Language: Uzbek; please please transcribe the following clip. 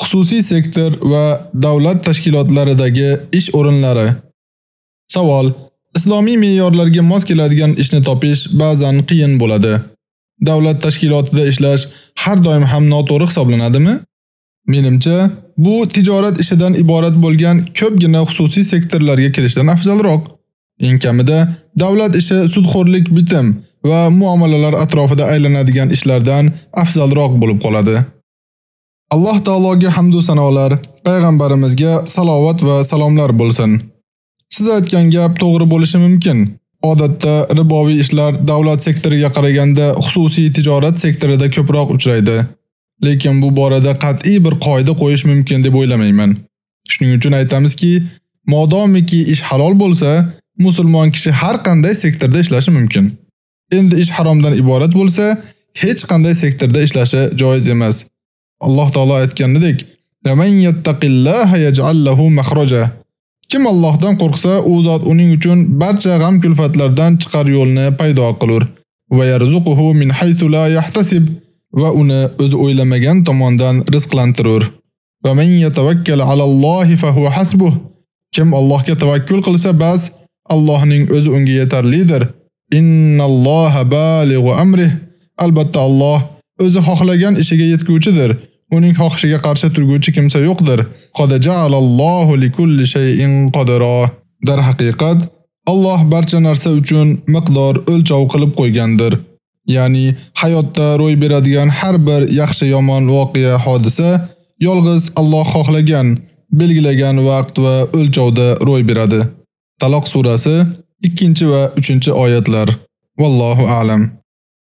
Xususiy sektor va davlat tashkilotlaridagi ish o'rinlari. Savol: Islomiy me'yorlarga mos keladigan ishni topish ba'zan qiyin bo'ladi. Davlat tashkilotida ishlash har doim ham noto'g'ri hisoblanadimi? Menimcha, bu tijorat ishidan iborat bo'lgan ko'pgina xususiy sektorlarga kirishdan afzalroq. Eng kamida davlat ishi sudxo'rlik bitim va muomalalar atrofida aylanadigan ishlardan afzalroq bo'lib qoladi. Alloh taologa hamd va sanolar, payg'ambarimizga salovat va salomlar bo'lsin. Siz aytgan gap to'g'ri bo'lishi mumkin. Odatda riboviy ishlar davlat sektoriga qaraganda xususiy tijorat sektorida ko'proq uchraydi. Lekin bu borada qat'iy bir qoida qo'yish mumkin deb o'ylamayman. Shuning uchun aytamizki, modomiki ish halol bo'lsa, musulmon kishi har qanday sektorda ishlashi mumkin. Endi ish haromdan iborat bo'lsa, hech qanday sektorda ishlashi joiz emas. Alloh taolo aytganidek, "Man yattaqillaha yaj'al lahu makhraja." Kim Allohdan qo'rqsa, u zot uning uchun barcha g'am kulfatlardan chiqar yo'lni paydo qilur va yarzuquhu min haythu la yahtasib va uni o'zi o'ylamagan tomondan rizqlantirur. Va man yatawakkal alallohi fa huwa hasbuh. Kim Allohga tavakkul qilsa, bas Allohning o'zi unga yetarlidir. Innalloha balighu amrih. Albatta Alloh o'zi xohlagan ishiga yetguvchidir. Uning xohishiga qarshi turguvchi kimsa yo'qdir. Qad ja'alallohu likulli shay'in qadara. Dar haqiqat Alloh barcha narsa uchun miqdor o'lchov qilib qo'ygandir. Ya'ni hayotda ro'y beradigan har bir yaxshi yomon voqea hodisa yolg'iz Alloh xohlagan, belgilagan vaqt va o'lchovda ro'y beradi. Taloq surasi 2 va 3 oyatlar. Vallohu a'lam.